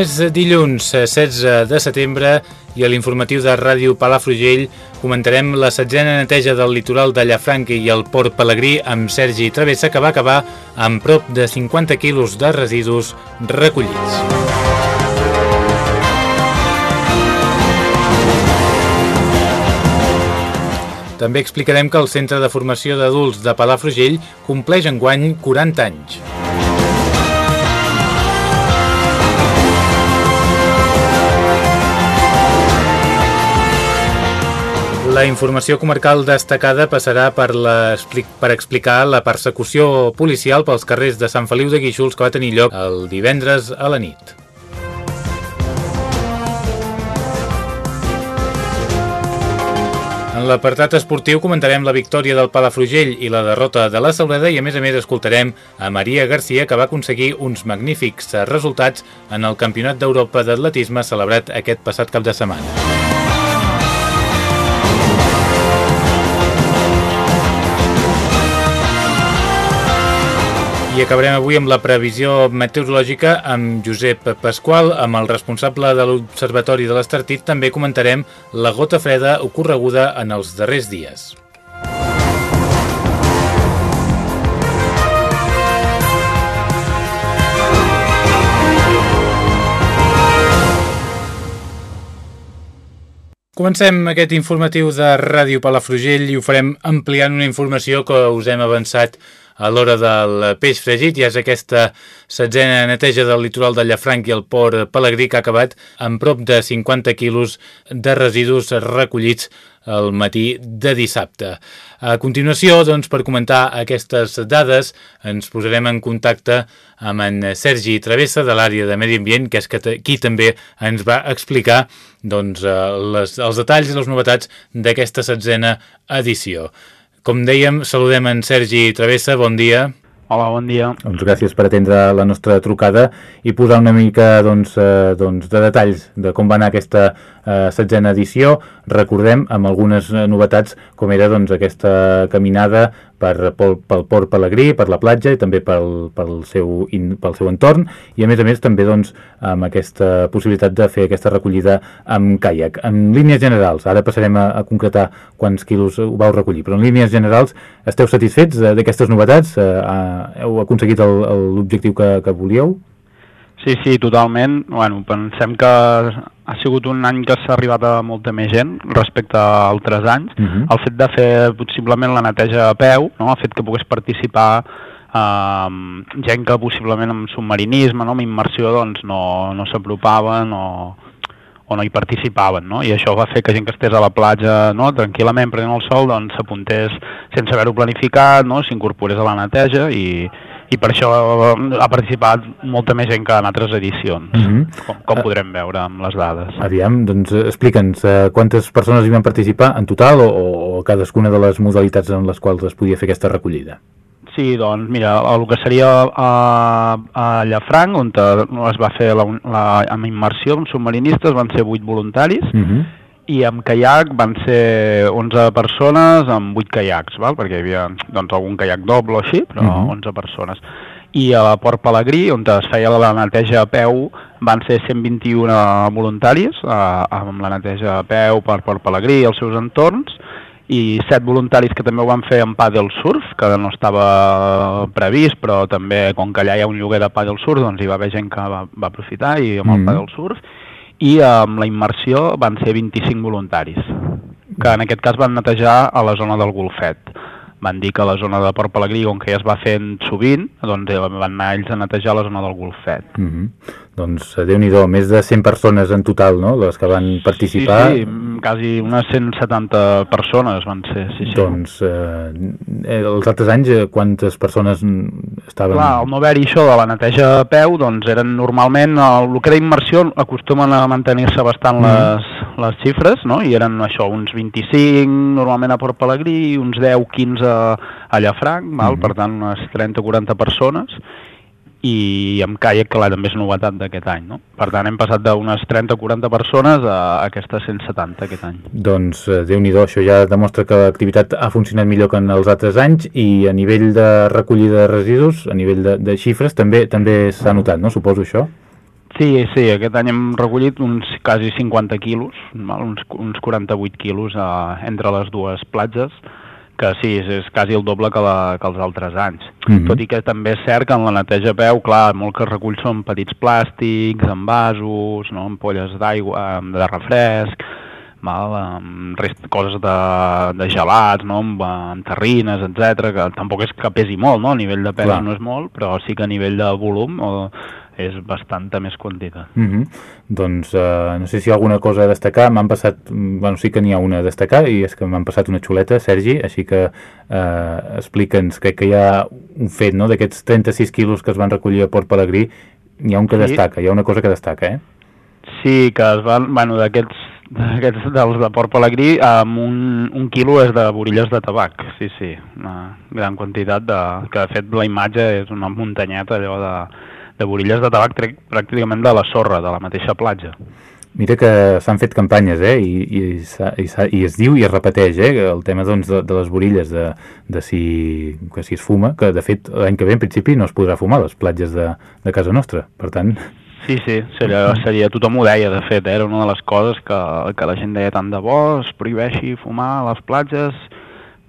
És dilluns 16 de setembre i a l'informatiu de Ràdio Palafrugell comentarem la setzena neteja del litoral de Llafranc i el Port Pelegrí amb Sergi Travessa que va acabar amb prop de 50 quilos de residus recollits. També explicarem que el Centre de Formació d'Adults de Palafrugell compleix enguany 40 anys. La informació comarcal destacada passarà per, la, per explicar la persecució policial pels carrers de Sant Feliu de Guíxols que va tenir lloc el divendres a la nit. En l'apartat esportiu comentarem la victòria del Palafrugell i la derrota de la Sauleda i a més a més escoltarem a Maria Garcia que va aconseguir uns magnífics resultats en el Campionat d'Europa d'Atletisme celebrat aquest passat cap de setmana. I acabarem avui amb la previsió meteorològica amb Josep Pasqual, amb el responsable de l'Observatori de l'Estartit. També comentarem la gota freda ocorreguda en els darrers dies. Comencem aquest informatiu de Ràdio Palafrugell i ho farem ampliant una informació que us hem avançat a l'hora del peix fregit. Ja és aquesta setzena neteja del litoral de Llafranc i el port Pelegrí que ha acabat amb prop de 50 quilos de residus recollits el matí de dissabte. A continuació, doncs, per comentar aquestes dades, ens posarem en contacte amb en Sergi Travessa de l'àrea de Medi Ambient, que és qui també ens va explicar doncs, eh, les, els detalls i les novetats d'aquesta setzena edició. Com dèiem, saludem en Sergi Travessa, bon dia. Hola, bon dia. Doncs gràcies per atendre la nostra trucada i posar una mica doncs, eh, doncs, de detalls de com va anar aquesta eh, setzena edició. Recordem amb algunes novetats com era doncs, aquesta caminada per, pel, pel Port Pelegrí, per la platja i també pel, pel, seu, in, pel seu entorn i a més a més també doncs, amb aquesta possibilitat de fer aquesta recollida amb caiac. En línies generals, ara passarem a, a concretar quants quilos ho vau recollir, però en línies generals esteu satisfets d'aquestes novetats? Eh, heu aconseguit l'objectiu que, que volíeu? Sí, sí, totalment. Bueno, pensem que ha sigut un any que s'ha arribat a molta més gent respecte a altres anys. Uh mhm. -huh. El fet de fer possiblement la neteja a peu, no? el fet que pogués participar eh, gent que possiblement amb submarinisme, no? amb immersió, doncs no, no s'apropaven o, o no hi participaven, no? i això va fer que gent que estés a la platja no? tranquil·lament prenent el sol doncs s'apuntés sense haver-ho planificat, no? s'incorporés a la neteja i, i per això ha participat molta més gent que en altres edicions, mm -hmm. com, com podrem veure amb les dades. Aviam, doncs explica'ns, uh, quantes persones hi van participar en total o, o cadascuna de les modalitats en les quals es podia fer aquesta recollida? Sí, doncs mira, el que seria a, a Llafranc, on es va fer la, la, amb immersió amb submarinistes, van ser 8 voluntaris, uh -huh. I amb caiac van ser 11 persones amb 8 caiacs, val? perquè hi havia doncs, algun caiac doble o així, però uh -huh. 11 persones. I a Port Pelegrí, on es feia la neteja a peu, van ser 121 voluntaris eh, amb la neteja a peu per Port Pelegrí i els seus entorns, i set voluntaris que també ho van fer en paddle surf, que no estava previst, però també com que allà hi ha un lloguer de paddle surf, doncs hi va haver gent que va, va aprofitar i amb el mm. paddle surf, i amb la immersió van ser 25 voluntaris, que en aquest cas van netejar a la zona del Golfet van dir que la zona de Port Pelegrí, com que ja es va fent sovint, doncs van anar ells a netejar la zona del Golfet. Mm -hmm. Doncs, déu nhi més de 100 persones en total, no?, les que van participar. Sí, sí, quasi unes 170 persones van ser, sí, sí. Doncs eh, eh els altres anys eh, quantes persones estaven... Clar, al no haver-hi això de la neteja a peu, doncs eren normalment, el, el que era immersió acostumen a mantenir-se bastant mm. les, les xifres, no? I eren això, uns 25 normalment a Port Pelegrí, uns 10-15 a Llafranc, val? Mm. per tant unes 30-40 persones, i amb caiac, clar, també és novetat d'aquest any, no? Per tant, hem passat d'unes 30-40 persones a aquestes 170 aquest any. Doncs, eh, déu nhi això ja demostra que l'activitat ha funcionat millor que en els altres anys i a nivell de recollida de residus, a nivell de, de xifres, també també s'ha notat, no? Suposo això? Sí, sí, aquest any hem recollit uns quasi 50 quilos, uns, uns 48 quilos eh, entre les dues platges, que sí, és, és quasi el doble que, la, que els altres anys. Mm -hmm. Tot i que també és cert que en la neteja a peu, clar, molt que recull són petits plàstics, envasos, no? ampolles d'aigua, de refresc, val? amb rest, coses de, de gelats, no? amb, amb terrines, etc que tampoc és que pesi molt, no? a nivell de pes no és molt, però sí que a nivell de volum o, és bastanta més quantitat. Mm -hmm. Doncs uh, no sé si hi ha alguna cosa a destacar, m'han passat, bueno, sí que n'hi ha una a destacar i és que m'han passat una xuleta, Sergi, així que uh, explica'ns, crec que hi ha un fet, no?, d'aquests 36 quilos que es van recollir a Port Pelegrí, hi ha un que sí. destaca, hi ha una cosa que destaca, eh? Sí, que es van, bueno, d'aquests d'aquests dels de Port Pelegrí amb un, un quilo és de borilles de tabac, sí, sí, una gran quantitat de, que de fet la imatge és una muntanyeta allò de, de borilles de tabac trec pràcticament de la sorra, de la mateixa platja. Mira que s'han fet campanyes, eh? I, i, i, i es diu i es repeteix, eh? El tema doncs, de, de les borilles, de, de si, que si es fuma, que de fet l'any que ve en principi no es podrà fumar a les platges de, de casa nostra, per tant... Sí, sí, seria, seria, tothom ho deia, de fet, eh? era una de les coses que, que la gent deia tant de bo, es prohibeixi fumar a les platges,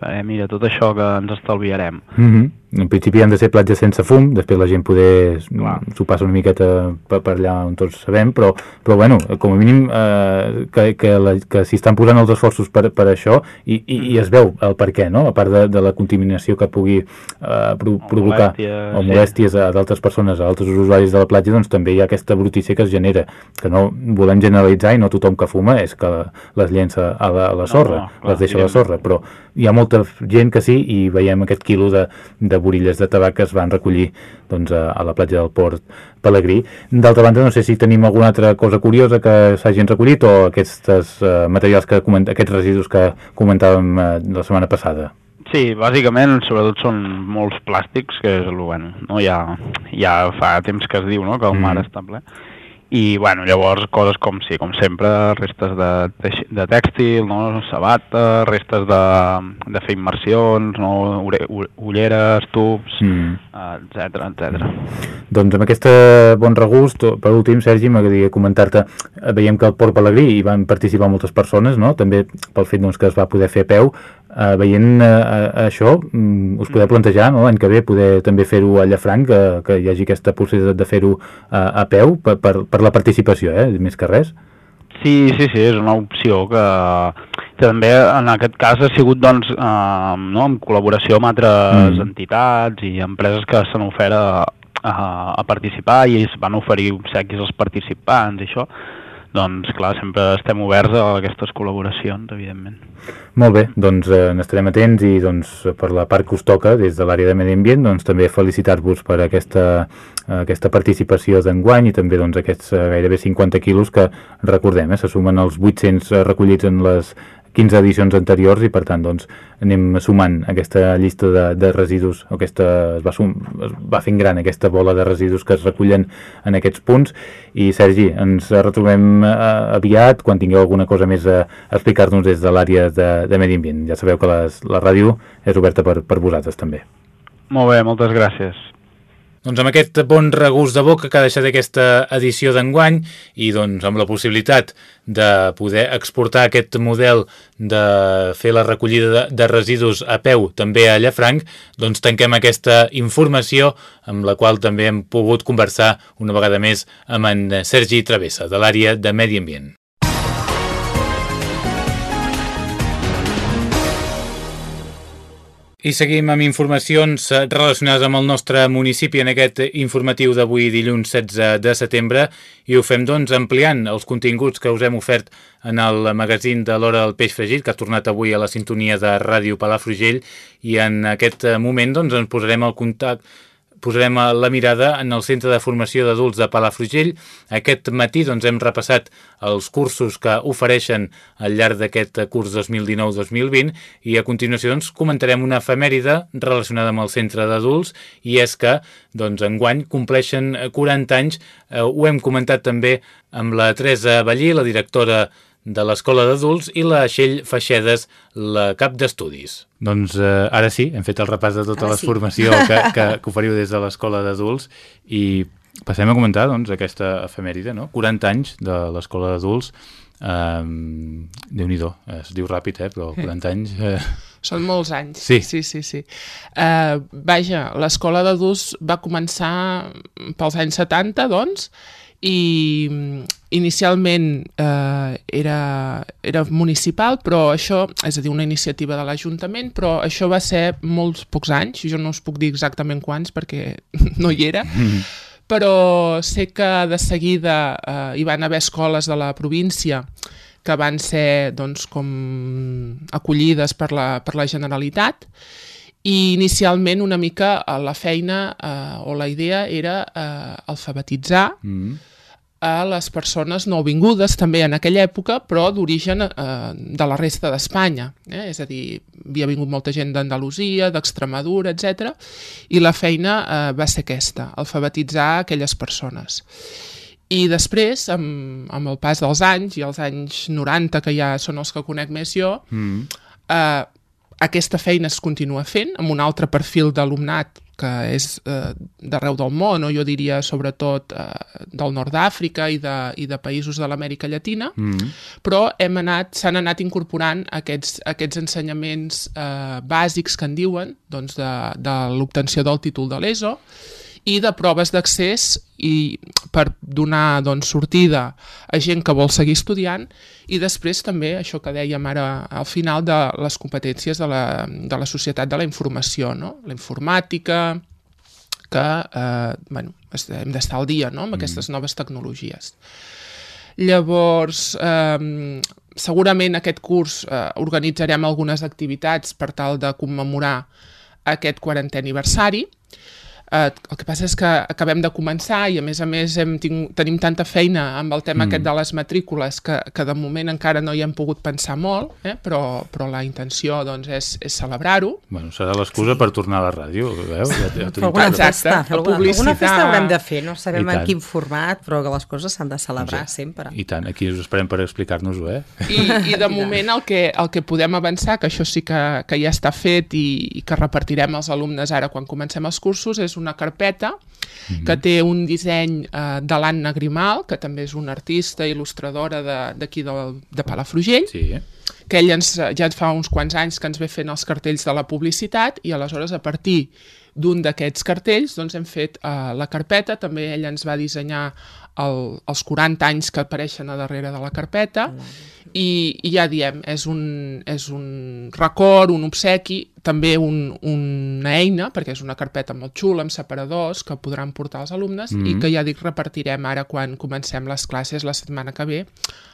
eh, mira, tot això que ens estalviarem. Mm -hmm. En principi han de ser platges sense fum, després la gent poder s'ho passa una miqueta per, per allà on tots sabem, però, però bueno, com a mínim eh, que, que, la, que s'hi estan posant els esforços per, per això i, i, i es veu el per què, no? a part de, de la contaminació que pugui eh, pro, o provocar molèsties, o molèsties sí. a d'altres persones, a altres usuaris de la platja, doncs també hi ha aquesta brutícia que es genera, que no volem generalitzar i no tothom que fuma és que les llença a la, a la sorra, no, no, clar, les deixa a la sorra, però hi ha molta gent que sí i veiem aquest quilo de, de borilles de tabac que es van recollir doncs, a, a la platja del Port Pelegrí. D'altra banda, no sé si tenim alguna altra cosa curiosa que s'hagin recollit o aquests uh, materials, que aquests residus que comentàvem uh, la setmana passada. Sí, bàsicament, sobretot són molts plàstics, que és el bueno, no? ja, ja fa temps que es diu no? que el mar mm. està ple i bueno, llavors coses com sí, com sempre, restes de, de tèxtil, no? sabata, restes de, de fer immersions, no? ulleres, tubs, etc mm. etc. Doncs amb aquest bon regust, per últim, Sergi, m'agradaria comentar-te, veiem que al Port Pelegrí hi van participar moltes persones, no? també pel fet doncs, que es va poder fer a peu, Uh, veient uh, això, um, us podeu plantejar no, l'any que ve poder també fer-ho a Llafranc, que, que hi hagi aquesta possibilitat de fer-ho uh, a peu per, per, per la participació, eh, més que res? Sí, sí, sí, és una opció que, que també en aquest cas ha sigut doncs, uh, no, en col·laboració amb altres mm. entitats i empreses que s'han ofert a, a, a participar i es van oferir obsequis als participants i això doncs clar, sempre estem oberts a aquestes col·laboracions, evidentment. Molt bé, doncs eh, n'estarem atents i doncs per la part que us toca des de l'àrea de Medi Ambient, doncs també felicitar-vos per aquesta, aquesta participació d'enguany i també doncs aquests eh, gairebé 50 quilos que recordem, eh, se sumen els 800 eh, recollits en les 15 edicions anteriors i per tant doncs, anem sumant aquesta llista de, de residus o aquesta, es, va sum, es va fent gran aquesta bola de residus que es recullen en aquests punts i Sergi, ens retrobem eh, aviat quan tingueu alguna cosa més a, explicar-nos des de l'àrea de, de Medi Ambient. Ja sabeu que les, la ràdio és oberta per, per vosaltres també. Molt bé, moltes gràcies. Doncs amb aquest bon regust de boca que ha deixat aquesta edició d'enguany i doncs amb la possibilitat de poder exportar aquest model de fer la recollida de, residus a peu també a Llafranc, doncs tanquem aquesta informació amb la qual també hem pogut conversar una vegada més amb en Sergi Travessa de l'àrea de Medi Ambient. I seguim amb informacions eh, relacionades amb el nostre municipi en aquest informatiu d'avui dilluns 16 de setembre. I ho fem doncs ampliant els continguts que us hem ofert en el magazín de l'Hora del Peix Fregit que ha tornat avui a la sintonia de Ràdio Palafrugell. I en aquest moment doncs ens posarem al contacte posarem la mirada en el Centre de Formació d'Adults de Palafrugell. Aquest matí doncs, hem repassat els cursos que ofereixen al llarg d'aquest curs 2019-2020 i a continuació doncs, comentarem una efemèride relacionada amb el Centre d'Adults i és que doncs, enguany compleixen 40 anys. Eh, ho hem comentat també amb la Teresa Ballí, la directora de l'Escola d'Adults i la Xell Feixedes, la cap d'estudis. Doncs eh, ara sí, hem fet el repàs de tota ara la sí. formació que, que, que oferiu des de l'Escola d'Adults i passem a comentar doncs, aquesta efemèride, no? 40 anys de l'Escola d'Adults, eh, Déu-n'hi-do, es diu ràpid, eh? però 40 anys... Eh... Són molts anys. Sí. Sí, sí, sí. Uh, vaja, l'escola d'adults va començar pels anys 70, doncs, i mm, inicialment eh, era, era municipal, però això, és a dir, una iniciativa de l'Ajuntament, però això va ser molts pocs anys, jo no us puc dir exactament quants perquè no hi era, mm. però sé que de seguida eh, hi van haver escoles de la província que van ser doncs, com acollides per la, per la Generalitat i inicialment una mica eh, la feina eh, o la idea era eh, alfabetitzar mm a les persones nouvingudes també en aquella època, però d'origen eh, de la resta d'Espanya. Eh? És a dir, havia vingut molta gent d'Andalusia, d'Extremadura, etc. I la feina eh, va ser aquesta, alfabetitzar aquelles persones. I després, amb, amb el pas dels anys, i els anys 90, que ja són els que conec més jo, mm. eh, aquesta feina es continua fent amb un altre perfil d'alumnat que és eh, d'arreu del món, o jo diria sobretot eh, del nord d'Àfrica i, de, i de països de l'Amèrica Llatina, mm -hmm. però hem anat s'han anat incorporant aquests, aquests ensenyaments eh, bàsics que en diuen doncs de, de l'obtenció del títol de l'ESO, i de proves d'accés i per donar doncs, sortida a gent que vol seguir estudiant i després també això que dèiem ara al final de les competències de la, de la societat de la informació, no? la informàtica, que eh, bueno, hem d'estar al dia no? amb mm. aquestes noves tecnologies. Llavors, eh, segurament aquest curs eh, organitzarem algunes activitats per tal de commemorar aquest 40è aniversari, Eh, el que passa és que acabem de començar i a més a més hem tinc, tenim tanta feina amb el tema mm. aquest de les matrícules que, que de moment encara no hi hem pogut pensar molt, eh? però, però la intenció doncs, és, és celebrar-ho. Bueno, serà l'excusa per tornar a la ràdio, veus? Ja, ja alguna festa, alguna, alguna festa haurem de fer, no sabem en quin format, però que les coses s'han de celebrar sí. sempre. I tant, aquí us esperem per explicar-nos-ho, eh? I, I de moment el que, el que podem avançar, que això sí que, que ja està fet i, i que repartirem als alumnes ara quan comencem els cursos, és una carpeta mm -hmm. que té un disseny eh, de l'Anna Grimal, que també és una artista il·lustradora d'aquí de, de, de Palafrugell, sí. Que ell ens, ja fa uns quants anys que ens ve fent els cartells de la publicitat i aleshores a partir d'un d'aquests cartells doncs hem fet uh, la carpeta, també ell ens va dissenyar el, els 40 anys que apareixen a darrere de la carpeta. I, i ja diem, és un, és un record, un obsequi, també un, una eina, perquè és una carpeta molt xula, amb separadors, que podran portar els alumnes. Mm -hmm. i que ja dic repartirem ara quan comencem les classes la setmana que ve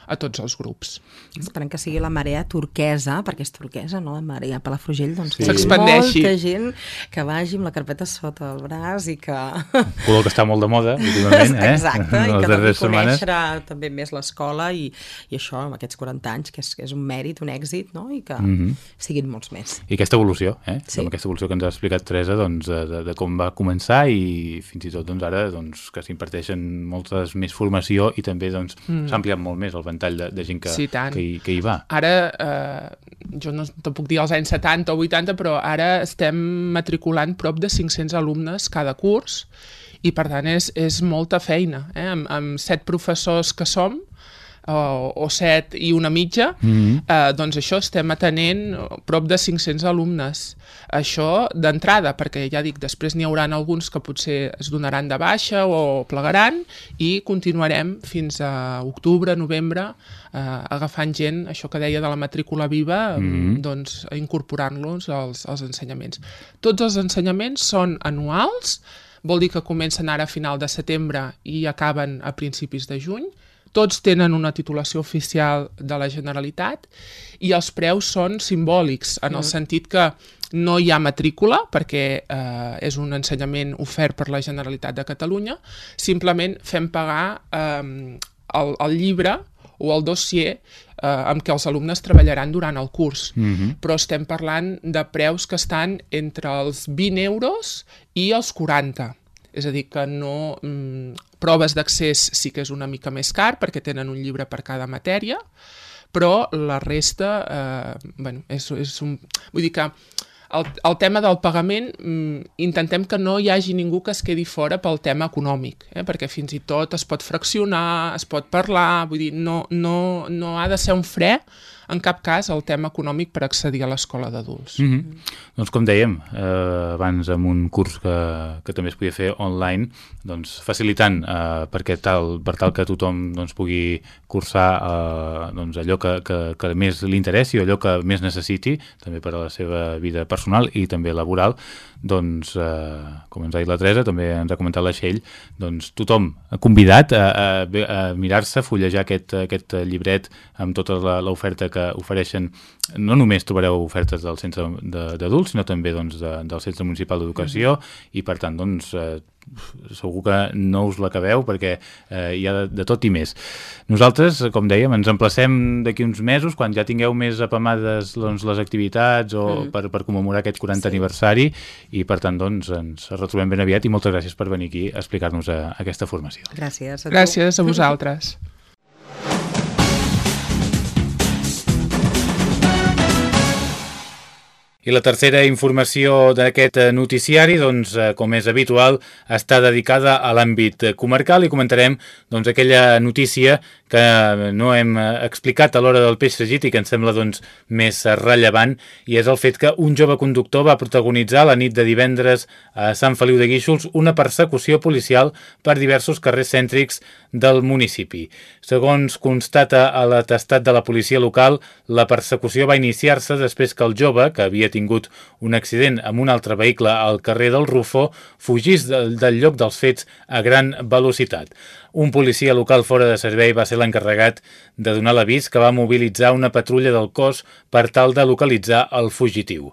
a tots els grups. Esperem que sigui la marea turquesa, perquè és turquesa, no? La marea Palafrugell, doncs sí. s'expandeixi. Molta gent que vagi amb la carpeta sota el braç i que... Un color que està molt de moda, últimament, eh? Exacte, i que doncs, conèixer també més l'escola i, i això, amb aquests 40 anys, que és, que és un mèrit, un èxit, no? I que mm -hmm. siguin molts més. I aquesta evolució, eh? Sí. Amb aquesta evolució que ens ha explicat Teresa, doncs, de, de, de com va començar i fins i tot doncs, ara doncs, que s'imparteixen moltes més formació i també doncs, mm. s'ha ampliat molt més el ventall de, de gent que, sí, que, hi, que hi va. Ara, eh, jo no te puc dir els anys 70 o 80, però ara estem matriculant prop de 500 alumnes cada curs i per tant és, és molta feina. Eh? Amb, amb set professors que som, o, o 7 i una mitja, mm -hmm. eh, doncs això estem atenent prop de 500 alumnes. Això d'entrada, perquè ja dic, després n'hi haurà alguns que potser es donaran de baixa o plegaran i continuarem fins a octubre, novembre, eh, agafant gent, això que deia de la matrícula viva, mm -hmm. doncs incorporant-los als, als ensenyaments. Tots els ensenyaments són anuals, vol dir que comencen ara a final de setembre i acaben a principis de juny, tots tenen una titulació oficial de la Generalitat i els preus són simbòlics, en el mm. sentit que no hi ha matrícula, perquè eh, és un ensenyament ofert per la Generalitat de Catalunya, simplement fem pagar eh, el, el llibre o el dossier eh, amb què els alumnes treballaran durant el curs. Mm -hmm. Però estem parlant de preus que estan entre els 20 euros i els 40. És a dir, que no... Mm, proves d'accés sí que és una mica més car perquè tenen un llibre per cada matèria, però la resta, eh, bueno, és, és un... Vull dir que el, el tema del pagament mm, intentem que no hi hagi ningú que es quedi fora pel tema econòmic, eh? perquè fins i tot es pot fraccionar, es pot parlar, vull dir, no, no, no ha de ser un fre en cap cas el tema econòmic per accedir a l'escola d'adults. Mm -hmm. Doncs com dèiem, eh, abans amb un curs que, que també es podia fer online, doncs facilitant eh, perquè tal, per tal que tothom doncs, pugui cursar eh, doncs, allò que, que, que més li interessi o allò que més necessiti, també per a la seva vida personal i també laboral, doncs, eh, com ens ha dit la Teresa, també ens ha comentat la Txell, doncs tothom convidat a, a, a mirar-se, fullejar aquest, aquest llibret amb tota l'oferta que ofereixen, no només trobareu ofertes del centre d'adults, sinó també doncs, de, del centre municipal d'educació, mm -hmm. i per tant, doncs, eh, segur que no us l'acabeu perquè eh, hi ha de, de tot i més. Nosaltres, com dèiem, ens emplacem d'aquí uns mesos, quan ja tingueu més apamades doncs, les activitats o mm. per, per commemorar aquest 40 sí. aniversari i per tant doncs, ens retrobem ben aviat i moltes gràcies per venir aquí a explicar-nos a aquesta formació. Gràcies a tu. Gràcies a vosaltres. I la tercera informació d'aquest noticiari, doncs, eh, com és habitual, està dedicada a l'àmbit comarcal i comentarem doncs, aquella notícia que no hem explicat a l'hora del peix fregit i que ens sembla doncs, més rellevant i és el fet que un jove conductor va protagonitzar la nit de divendres a Sant Feliu de Guíxols una persecució policial per diversos carrers cèntrics del municipi. Segons constata a l'atestat de la policia local, la persecució va iniciar-se després que el jove, que havia tingut un accident amb un altre vehicle al carrer del Rufo, fugís del lloc dels fets a gran velocitat. Un policia local fora de servei va ser l'encarregat de donar l'avís que va mobilitzar una patrulla del cos per tal de localitzar el fugitiu.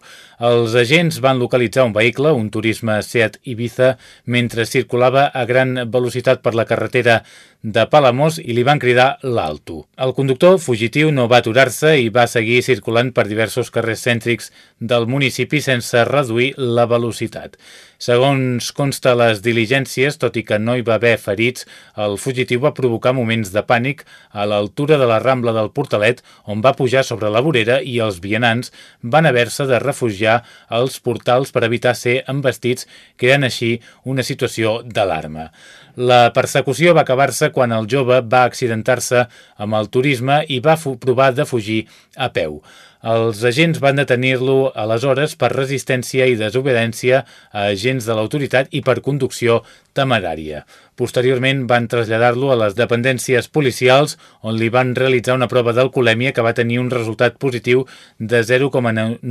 Els agents van localitzar un vehicle, un turisme Seat Ibiza, mentre circulava a gran velocitat per la carretera de Palamós i li van cridar l'alto. El conductor fugitiu no va aturar-se i va seguir circulant per diversos carrers cèntrics del municipi sense reduir la velocitat. Segons consta les diligències, tot i que no hi va haver ferits, el fugitiu va provocar moments de pànic a l'altura de la Rambla del Portalet, on va pujar sobre la vorera i els vianants van haver-se de refugiar als portals per evitar ser embestits, creant així una situació d'alarma. La persecució va acabar-se quan el jove va accidentar-se amb el turisme i va provar de fugir a peu. Els agents van detenir-lo aleshores per resistència i desobediència a agents de l'autoritat i per conducció temerària. Posteriorment van traslladar-lo a les dependències policials on li van realitzar una prova d'alcoholèmia que va tenir un resultat positiu de 0,91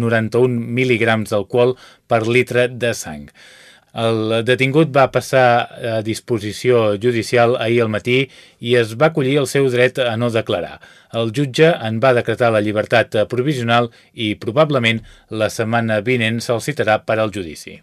mil·lígrams d'alcohol per litre de sang. El detingut va passar a disposició judicial ahir al matí i es va acollir el seu dret a no declarar. El jutge en va decretar la llibertat provisional i probablement la setmana vinent se'l citarà per al judici.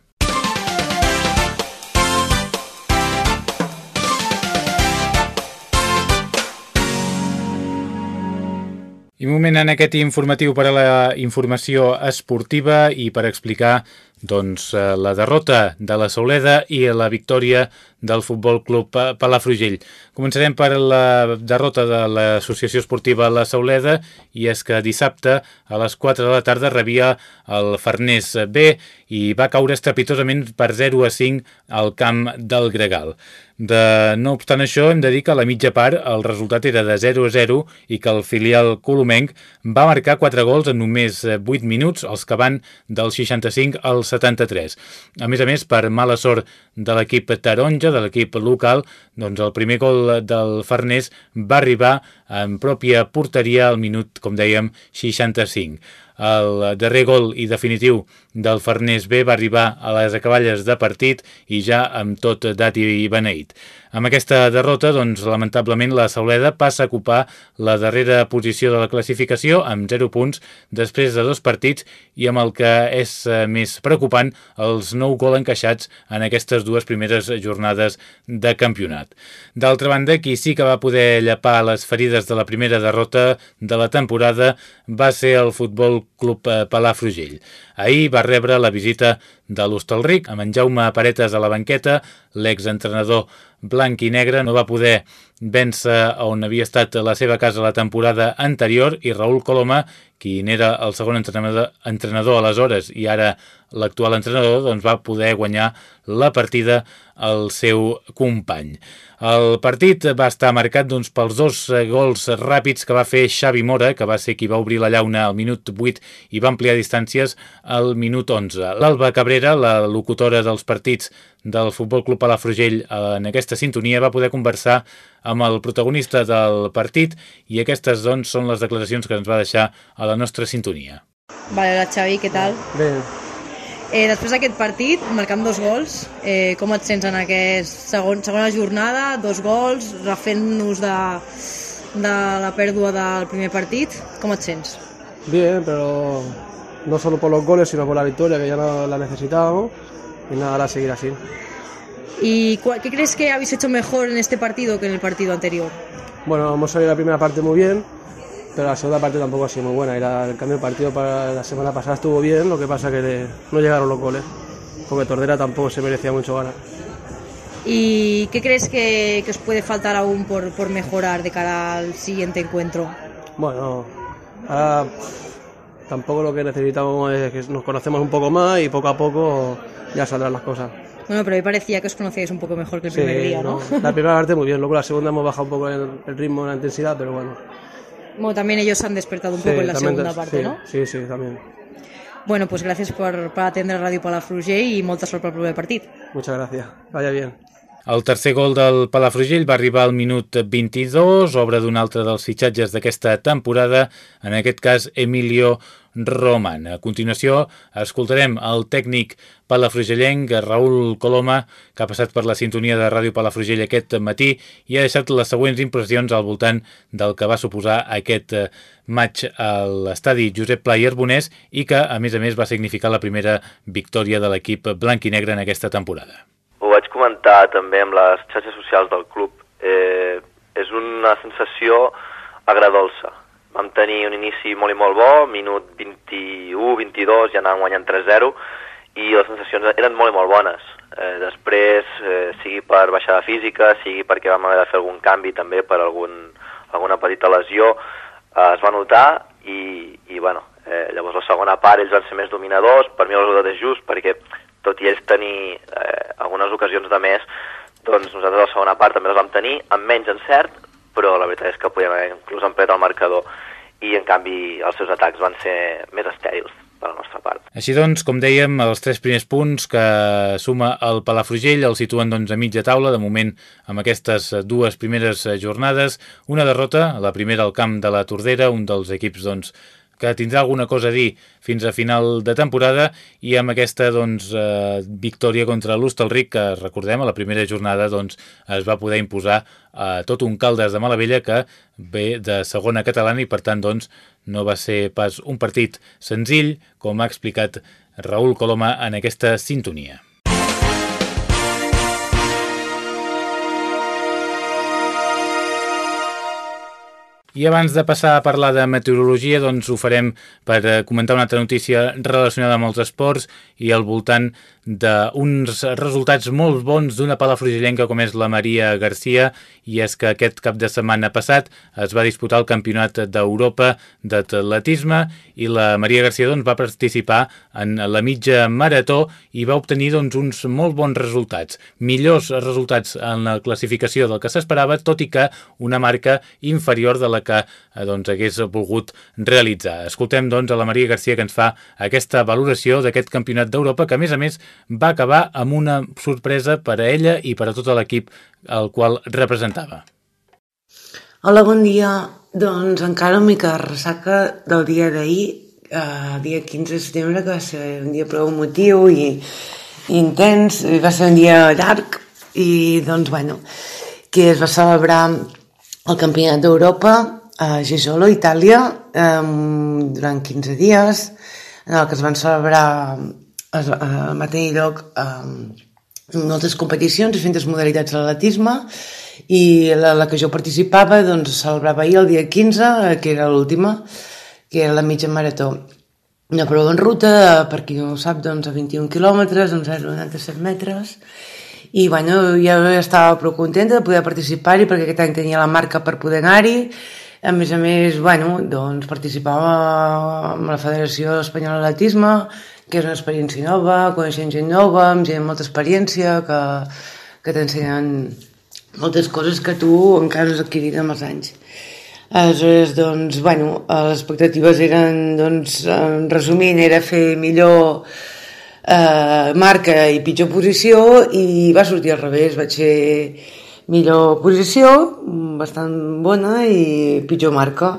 I moment en aquest informatiu per a la informació esportiva i per explicar doncs, eh, la derrota de la Sauleda i la victòria del Futbol Club Palafrugell. Començarem per la derrota de l'Associació Esportiva La Sauleda i és que dissabte a les 4 de la tarda rebia el Farners B i va caure estrepitosament per 0 a 5 al camp del Gregal. De, no obstant això, hem de dir que a la mitja part el resultat era de 0 a 0 i que el filial colomenc va marcar 4 gols en només 8 eh, minuts, els que van del 65 al 73. A més a més, per mala sort de l'equip taronja, de l'equip local, doncs el primer gol del Farners va arribar en pròpia porteria al minut, com dèiem, 65. El darrer gol i definitiu del Farners B va arribar a les acaballes de partit i ja amb tot dat i beneït. Amb aquesta derrota, doncs, lamentablement, la Sauleda passa a ocupar la darrera posició de la classificació amb 0 punts després de dos partits i amb el que és eh, més preocupant, els 9 gols encaixats en aquestes dues primeres jornades de campionat. D'altra banda, qui sí que va poder llapar les ferides de la primera derrota de la temporada va ser el Futbol Club eh, Palafrugell. Ahir va rebre la visita de l'Hostalric. Amb en Jaume Paretes a la banqueta, l'exentrenador blanc i negre no va poder vèncer on havia estat la seva casa la temporada anterior i Raül Coloma, qui n'era el segon entrenador, entrenador aleshores i ara l'actual entrenador, doncs va poder guanyar la partida al seu company. El partit va estar marcat doncs, pels dos gols ràpids que va fer Xavi Mora, que va ser qui va obrir la llauna al minut 8 i va ampliar distàncies al minut 11. L'Alba Cabrera, la locutora dels partits del Futbol Club Palafrugell en aquesta sintonia, va poder conversar amb el protagonista del partit i aquestes doncs, són les declaracions que ens va deixar a la nostra sintonia. Vale, hola Xavi, què tal? Bé, Eh, després d'aquest partit, marcant dos gols, eh, com et sents en aquesta segon, segona jornada? Dos gols, refent-nos de, de la pèrdua del primer partit. Com et sents? Bien, pero no solo por los goles, sino por la victoria, que ya no la necesitábamos. Y nada, ahora seguir así. ¿Y qué crees que habéis hecho mejor en este partido que en el partido anterior? Bueno, hemos salido la primera parte muy bien, pero la segunda parte tampoco ha sido muy buena. Y la, el cambio de partido para la semana pasada estuvo bien, lo que pasa que le, no llegaron los goles, porque Tordera tampoco se merecía mucho ganar. ¿Y qué crees que, que os puede faltar aún por, por, mejorar de cara al siguiente encuentro? Bueno, ahora tampoco lo que necesitamos es que nos conocemos un poco más y poco a poco ya saldrán las cosas. Bueno, pero me parecía que os conocíais un poco mejor que el primer día, ¿no? ¿no? La primera parte muy bien, luego la segunda hemos bajado un poco el, el ritmo, la intensidad, pero bueno. Bueno, también ellos han despertado un sí, poco en la segunda parte, sí, ¿no? Sí, sí, también. Bueno, pues gràcies per, per atendre Ràdio Palafrugell i molta sort pel proper partit. Muchas gracias. Vaya bien. El tercer gol del Palafrugell va arribar al minut 22, obra d'un altre dels fitxatges d'aquesta temporada, en aquest cas Emilio Roman. A continuació escoltarem el tècnic palafrugellenc Raül Coloma, que ha passat per la sintonia de Ràdio Palafrugell aquest matí i ha deixat les següents impressions al voltant del que va suposar aquest maig a l'estadi Josep Pla i Arbonès i que, a més a més, va significar la primera victòria de l'equip blanc i negre en aquesta temporada ho vaig comentar també amb les xarxes socials del club. Eh, és una sensació agradolça. Vam tenir un inici molt i molt bo, minut 21-22, ja anàvem guanyant 3-0, i les sensacions eren molt i molt bones. Eh, després, eh, sigui per baixada física, sigui perquè vam haver de fer algun canvi també per algun, alguna petita lesió, eh, es va notar i, i bueno, eh, llavors la segona part ells van ser més dominadors, per mi el resultat és just perquè tot i ells tenir eh, algunes ocasions de més, doncs nosaltres la segona part també les vam tenir, amb menys encert, però la veritat és que podíem haver inclús empleat el marcador i en canvi els seus atacs van ser més estèrils per la nostra part. Així doncs, com dèiem, els tres primers punts que suma el Palafrugell el situen doncs, a mitja taula, de moment amb aquestes dues primeres jornades. Una derrota, la primera al camp de la Tordera, un dels equips doncs, que tindrà alguna cosa a dir fins a final de temporada i amb aquesta doncs, eh, victòria contra l'Hostalric que recordem a la primera jornada doncs, es va poder imposar a tot un Caldes de Malavella que ve de segona catalana i per tant doncs, no va ser pas un partit senzill com ha explicat Raül Coloma en aquesta sintonia. I abans de passar a parlar de meteorologia, doncs ho farem per eh, comentar una altra notícia relacionada amb els esports i al voltant d'uns resultats molt bons d'una palafrugellenca com és la Maria Garcia i és que aquest cap de setmana passat es va disputar el Campionat d'Europa d'atletisme i la Maria Garcia doncs, va participar en la mitja marató i va obtenir doncs, uns molt bons resultats. Millors resultats en la classificació del que s'esperava, tot i que una marca inferior de la que eh, doncs, hagués volgut realitzar. Escoltem doncs, a la Maria Garcia que ens fa aquesta valoració d'aquest Campionat d'Europa que a més a més va acabar amb una sorpresa per a ella i per a tot l'equip al qual representava. Hola, bon dia. Doncs encara una mica de ressaca del dia d'ahir, eh, dia 15 de setembre, que va ser un dia prou emotiu i, i intens, i va ser un dia llarg, i doncs, bueno, que es va celebrar el Campionat d'Europa a Gisolo, Itàlia, eh, durant 15 dies, en el que es van celebrar va tenir lloc um, moltes competicions, diferents modalitats d'atletisme i la, la que jo participava doncs, celebrava ahir el dia 15, eh, que era l'última, que era la mitja marató. Una prova en ruta, per qui no ho sap, doncs, a 21 quilòmetres, doncs, 0,97 metres, i bueno, ja estava prou contenta de poder participar-hi perquè aquest any tenia la marca per poder anar-hi a més a més, bueno, doncs participava amb la Federació Espanyola d'Atletisme que és una experiència nova, coneixent gent nova, amb gent amb molta experiència, que, que t'ensenyen moltes coses que tu encara has adquirit amb els anys. Aleshores, doncs, bueno, les expectatives eren, doncs, en resumint, era fer millor eh, marca i pitjor posició i va sortir al revés, vaig fer millor posició, bastant bona i pitjor marca.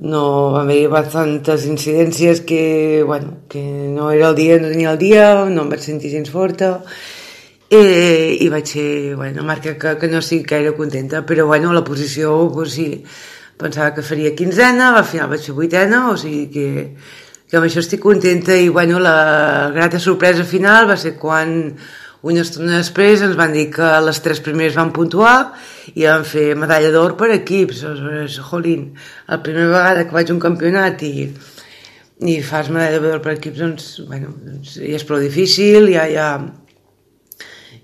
No va haver bastantes incidències que, bueno, que no era el dia, no tenia el dia, no em vaig sentir gens forta. Eh, i vaig ser bueno, marca que, que no estic gaire contenta, però bueno, la posició pues, sí, pensava que faria quinzena, al final vaig fer vuitena, o sigui que, que amb això estic contenta i bueno, la grata sorpresa final va ser quan una estona després ens van dir que les tres primers van puntuar i van fer medalla d'or per equips. Aleshores, jolín, la primera vegada que vaig a un campionat i, i fas medalla d'or per equips, doncs, bueno, doncs ja és prou difícil, ja, ja,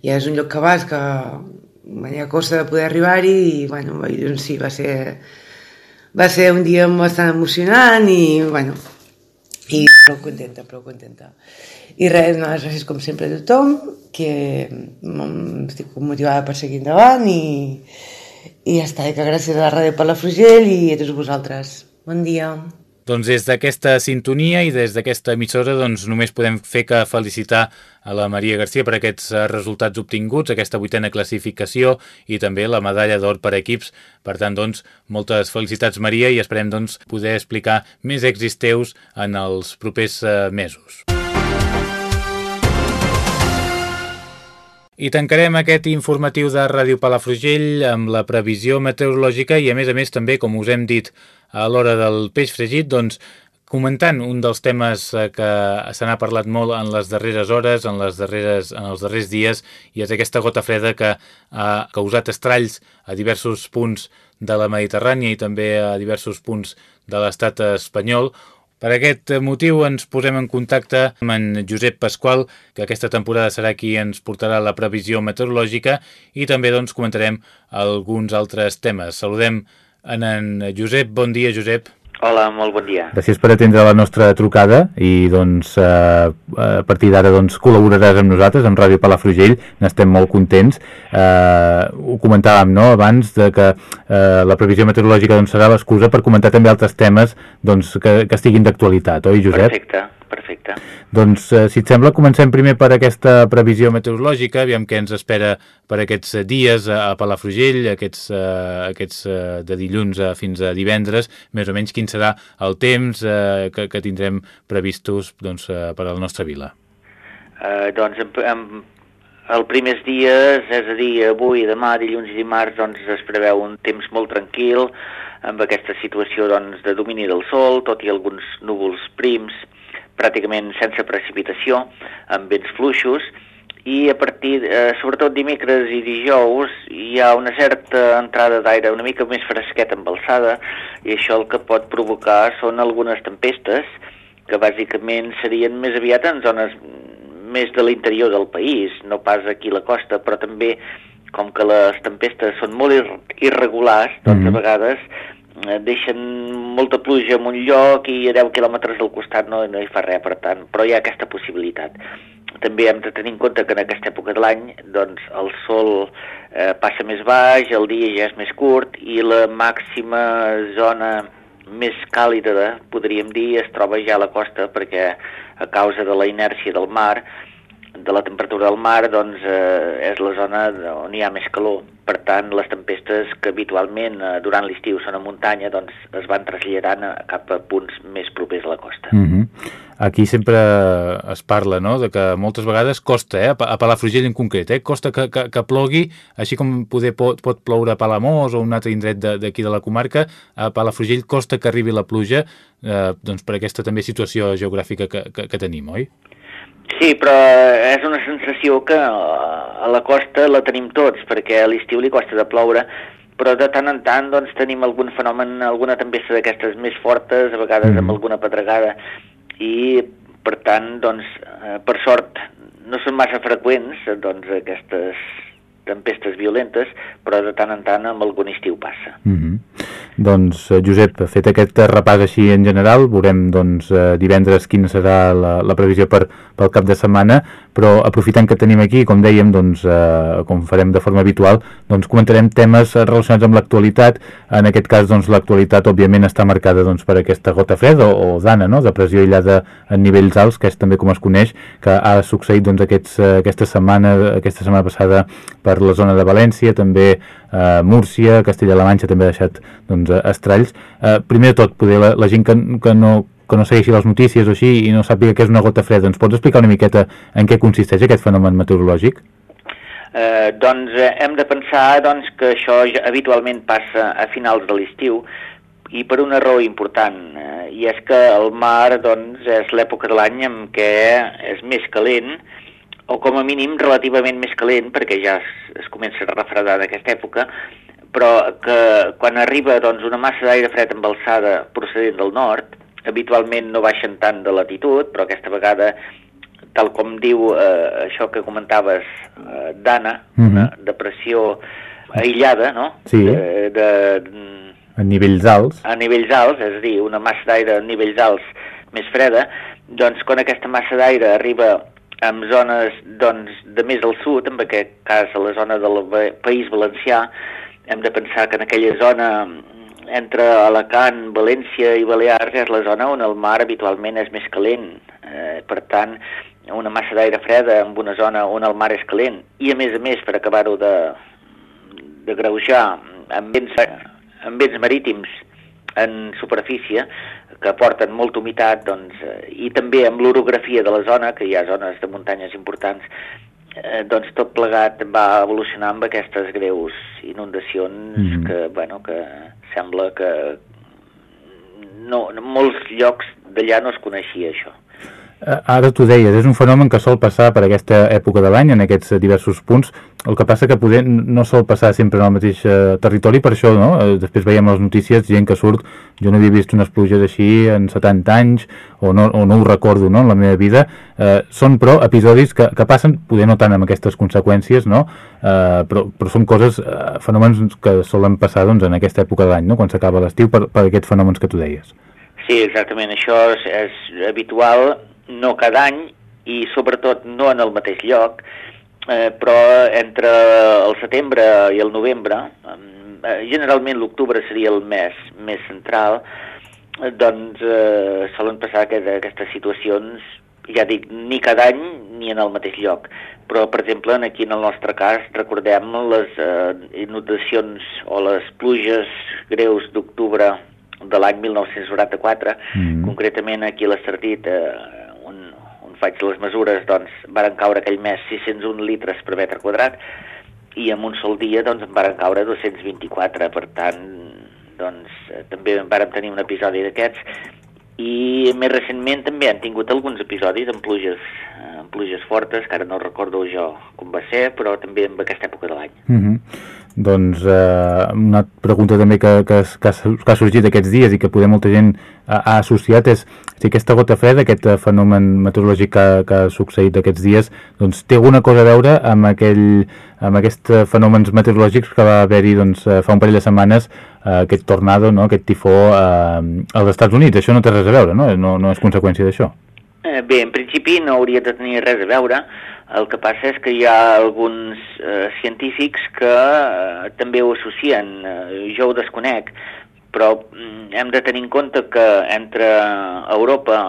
ja és un lloc que vas que ja costa de poder arribar-hi i, bueno, doncs sí, va ser, va ser un dia bastant emocionant i, bueno, i prou contenta, prou contenta. I res, no, gràcies com sempre a tothom, que mm, estic motivada per seguir endavant i, i ja està, que gràcies a la Ràdio Palafrugell i a tots vosaltres. Bon dia. Doncs des d'aquesta sintonia i des d'aquesta emissora doncs només podem fer que felicitar a la Maria Garcia per aquests eh, resultats obtinguts, aquesta vuitena classificació i també la medalla d'or per equips. Per tant, doncs, moltes felicitats Maria i esperem doncs, poder explicar més èxits teus en els propers eh, mesos. I tancarem aquest informatiu de Ràdio Palafrugell amb la previsió meteorològica i a més a més també, com us hem dit a l'hora del peix fregit, doncs comentant un dels temes que se n'ha parlat molt en les darreres hores, en, les darreres, en els darrers dies, i és aquesta gota freda que ha causat estralls a diversos punts de la Mediterrània i també a diversos punts de l'estat espanyol, per aquest motiu ens posem en contacte amb en Josep Pasqual, que aquesta temporada serà qui ens portarà la previsió meteorològica i també doncs, comentarem alguns altres temes. Saludem en en Josep. Bon dia, Josep. Hola, molt bon dia. Gràcies per atendre la nostra trucada i doncs eh, a partir d'ara doncs, col·laboraràs amb nosaltres, amb Ràdio Palafrugell, n'estem molt contents. Eh, ho comentàvem no, abans de que eh, la previsió meteorològica doncs, serà l'excusa per comentar també altres temes doncs, que, que estiguin d'actualitat, oi Josep? Perfecte, perfecte. Doncs, eh, si et sembla, comencem primer per aquesta previsió meteorològica, aviam què ens espera per aquests dies a, a Palafrugell, aquests, eh, aquests eh, de dilluns a, fins a divendres, més o menys quin serà el temps eh, que, que tindrem previstos doncs, eh, per a la nostra vila. Eh, doncs, en, en, els primers dies, és a dir, avui, demà, dilluns i dimarts, doncs, es preveu un temps molt tranquil, amb aquesta situació doncs, de domini del sol, tot i alguns núvols prims, pràcticament sense precipitació, amb vents fluixos, i a partir, eh, sobretot dimecres i dijous, hi ha una certa entrada d'aire una mica més fresqueta amb alçada i això el que pot provocar són algunes tempestes que bàsicament serien més aviat en zones més de l'interior del país, no pas aquí a la costa, però també com que les tempestes són molt irregulars, doncs mm -hmm. a vegades eh, deixen molta pluja en un lloc i a 10 quilòmetres del costat no, no hi fa res, per tant, però hi ha aquesta possibilitat. També hem de tenir en compte que en aquesta època de l'any doncs, el sol eh, passa més baix, el dia ja és més curt i la màxima zona més càlida, podríem dir, es troba ja a la costa perquè a causa de la inèrcia del mar de la temperatura del mar doncs, eh, és la zona on hi ha més calor. Per tant, les tempestes que habitualment eh, durant l'estiu són a muntanya doncs, es van traslladant a, cap a punts més propers a la costa. Mm -hmm. Aquí sempre es parla no? de que moltes vegades costa, eh? a Palafrugell en concret, eh? costa que, que, que plogui, així com poder pot, pot ploure a Palamós o un altre indret d'aquí de, de la comarca, a Palafrugell costa que arribi la pluja eh, doncs per aquesta també situació geogràfica que, que, que tenim, oi? Sí, però és una sensació que a la costa la tenim tots, perquè a l'estiu li costa de ploure, però de tant en tant doncs, tenim algun fenomen, alguna tempesta d'aquestes més fortes, a vegades mm. amb alguna pedregada, i per tant, doncs, eh, per sort, no són massa freqüents doncs, aquestes tempestes violentes, però de tant en tant amb algun estiu passa. Mm -hmm. Doncs, eh, Josep, fet aquest repàs així en general, veurem doncs, eh, divendres quina serà la, la previsió per, pel cap de setmana, però aprofitant que tenim aquí, com dèiem, doncs, eh, com farem de forma habitual, doncs comentarem temes relacionats amb l'actualitat. En aquest cas, doncs, l'actualitat, òbviament, està marcada doncs, per aquesta gota freda o, o dana, no?, de pressió aïllada en nivells alts, que és també com es coneix, que ha succeït doncs, aquests, aquesta setmana aquesta setmana passada per la zona de València, també eh, Múrcia, Castella-La Manxa també ha deixat doncs, estralls. Eh, primer de tot, poder la, la gent que, que, no, que no segueixi les notícies o així i no sàpiga què és una gota freda, ens pots explicar una miqueta en què consisteix aquest fenomen meteorològic? Eh, doncs eh, hem de pensar doncs, que això ja habitualment passa a finals de l'estiu i per una raó important, eh, i és que el mar doncs, és l'època de l'any en què és més calent, o com a mínim relativament més calent, perquè ja es, es comença a refredar d'aquesta època, però que quan arriba doncs, una massa d'aire fred amb alçada procedent del nord, habitualment no baixen tant de latitud, però aquesta vegada, tal com diu eh, això que comentaves eh, d'Anna, mm -hmm. una depressió aïllada, no? Sí. De, de, a nivells alts. A nivells alts, és a dir, una massa d'aire a nivells alts més freda, doncs quan aquesta massa d'aire arriba en zones doncs, de més al sud, en aquest cas a la zona del País Valencià, hem de pensar que en aquella zona entre Alacant, València i Balears és la zona on el mar habitualment és més calent. Eh, per tant, una massa d'aire freda en una zona on el mar és calent i a més a més per acabar-ho de, de greujar amb vents, amb vents marítims en superfície que porten molta humitat doncs, eh, i també amb l'orografia de la zona, que hi ha zones de muntanyes importants, eh, doncs tot plegat va evolucionar amb aquestes greus inundacions mm -hmm. que, bueno, que sembla que no, en molts llocs d'allà no es coneixia això. Eh, ara t'ho deies, és un fenomen que sol passar per aquesta època de l'any, en aquests diversos punts. El que passa que poder no sol passar sempre en el mateix eh, territori, per això, no? Eh, després veiem les notícies, gent que surt, jo no havia vist unes pluges així en 70 anys, o no, o no ho recordo, no?, en la meva vida. Eh, són, però, episodis que, que passen, poder no tant amb aquestes conseqüències, no?, eh, però, però són coses, eh, fenòmens que solen passar, doncs, en aquesta època de l'any, no?, quan s'acaba l'estiu, per, per aquests fenòmens que tu deies. Sí, exactament, això és, és habitual no cada any i sobretot no en el mateix lloc, eh, però entre el setembre i el novembre, eh, generalment l'octubre seria el mes més central, eh, doncs eh, solen passar aquest, aquestes situacions, ja dic, ni cada any ni en el mateix lloc. Però, per exemple, aquí en el nostre cas, recordem les eh, inundacions o les pluges greus d'octubre de l'any 1994, mm -hmm. concretament aquí a l'Estardit, eh, faig les mesures, doncs, varen caure aquell mes 601 litres per metre quadrat i en un sol dia doncs, en varen caure 224, per tant, doncs, eh, també vàrem tenir un episodi d'aquests i més recentment també han tingut alguns episodis amb pluges, amb pluges fortes, que ara no recordo jo com va ser, però també en aquesta època de l'any. Mm -hmm. Doncs eh, una pregunta també que, que, que, que ha sorgit aquests dies i que poder molta gent ha, ha associat és si aquesta gota freda, aquest eh, fenomen meteorològic que, que ha succeït aquests dies, doncs té alguna cosa a veure amb, aquell, amb aquests eh, fenòmens meteorològics que va haver-hi doncs, eh, fa un parell de setmanes eh, aquest tornado, no? aquest tifó eh, als Estats Units. Això no té res a veure, no? No, no és conseqüència d'això. Bé, en principi no hauria de tenir res a veure, el que passa és que hi ha alguns eh, científics que eh, també ho associen, eh, jo ho desconec, però mm, hem de tenir en compte que entre Europa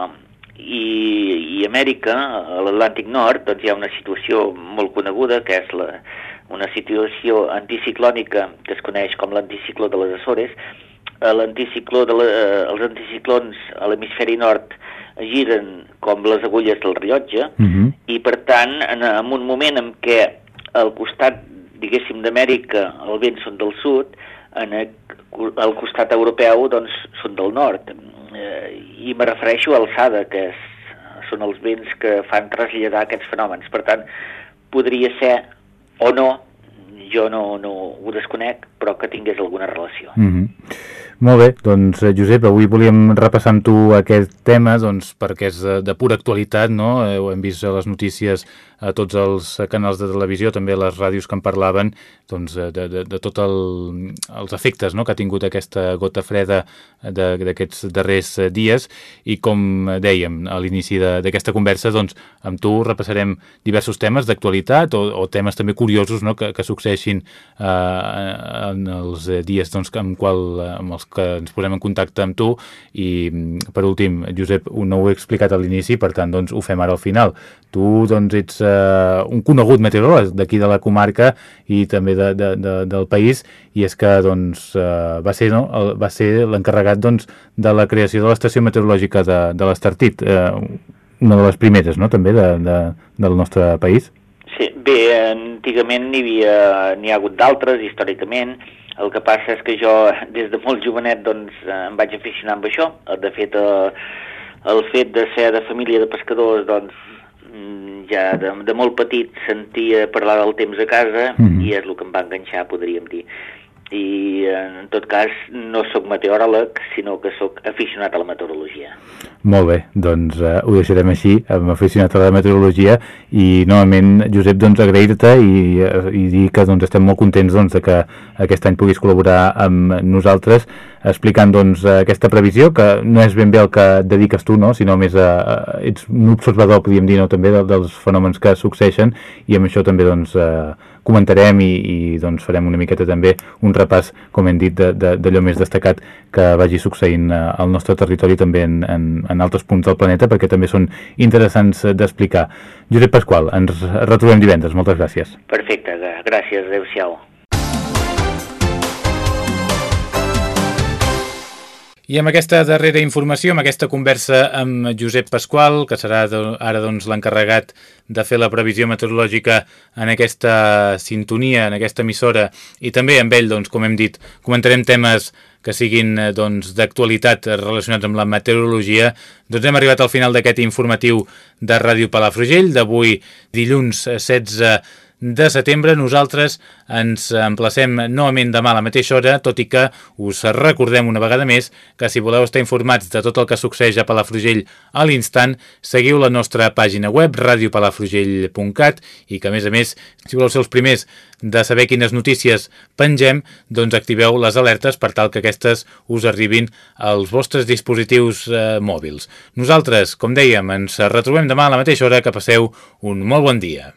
i, i Amèrica, a l'Atlàntic Nord, doncs hi ha una situació molt coneguda, que és la, una situació anticiclònica que es coneix com l'anticicló de les Açores. Eh, l'anticicló de la, eh, els anticiclons a l'hemisferi nord giren com les agulles del rellotge uh mhm. -huh. i per tant en, en un moment en què al costat diguéssim d'Amèrica el vent són del sud en el, al costat europeu doncs són del nord eh, i me refereixo a alçada que és, són els vents que fan traslladar aquests fenòmens per tant podria ser o no jo no, no ho desconec però que tingués alguna relació uh mhm. -huh. Molt bé, doncs eh, Josep, avui volíem repassar amb tu aquest tema doncs, perquè és de, de pura actualitat, no? Eh, hem vist a les notícies a tots els canals de televisió, també a les ràdios que en parlaven, doncs, de, de, de tots el, els efectes no? que ha tingut aquesta gota freda d'aquests darrers dies i com dèiem a l'inici d'aquesta conversa, doncs amb tu repassarem diversos temes d'actualitat o, o temes també curiosos no? que, que succeeixin eh, en els dies doncs, amb, qual, amb els que ens posem en contacte amb tu i per últim, Josep, no ho he explicat a l'inici, per tant doncs ho fem ara al final. Tu doncs ets eh, un conegut meteoròleg d'aquí de la comarca i també de, de, de, del país i és que doncs, eh, va ser, no, va ser l'encarregat doncs, de la creació de l'estació meteorològica de, de l'Estartit, eh, una de les primeres no, també de, de, del nostre país. Sí, bé, antigament n'hi havia ha hagut d'altres, històricament, el que passa és que jo, des de molt jovenet, doncs, em vaig aficionar amb això. De fet, eh, el fet de ser de família de pescadors, doncs, ja de, de molt petit sentia parlar del temps a casa mm. i és el que em va enganxar, podríem dir. I en tot cas no sóc meteoròleg, sinó que sóc aficionat a la meteorologia. Molt bé, doncs uh, ho deixarem així, amb aficionat a la meteorologia. I novament, Josep, doncs agrair-te i, uh, i dir que doncs, estem molt contents doncs, de que aquest any puguis col·laborar amb nosaltres explicant doncs, aquesta previsió, que no és ben bé el que dediques tu, no? sinó més a, a, ets un observador, podríem dir, no? també de, dels fenòmens que succeeixen i amb això també doncs, uh, comentarem i, i doncs, farem una miqueta també un repàs, com hem dit, d'allò més destacat que vagi succeint eh, al nostre territori també en, en, en altres punts del planeta, perquè també són interessants d'explicar. Josep Pasqual, ens retrobem divendres. Moltes gràcies. Perfecte, gràcies. Adéu-siau. I amb aquesta darrera informació, amb aquesta conversa amb Josep Pasqual, que serà ara doncs, l'encarregat de fer la previsió meteorològica en aquesta sintonia, en aquesta emissora, i també amb ell, doncs, com hem dit, comentarem temes que siguin doncs, d'actualitat relacionats amb la meteorologia, doncs hem arribat al final d'aquest informatiu de Ràdio Palafrugell, d'avui dilluns 16 de setembre. Nosaltres ens emplacem novament demà a la mateixa hora, tot i que us recordem una vegada més que si voleu estar informats de tot el que succeeix a Palafrugell a l'instant, seguiu la nostra pàgina web radiopalafrugell.cat i que a més a més, si voleu ser els primers de saber quines notícies pengem, doncs activeu les alertes per tal que aquestes us arribin als vostres dispositius eh, mòbils. Nosaltres, com dèiem, ens retrobem demà a la mateixa hora, que passeu un molt bon dia.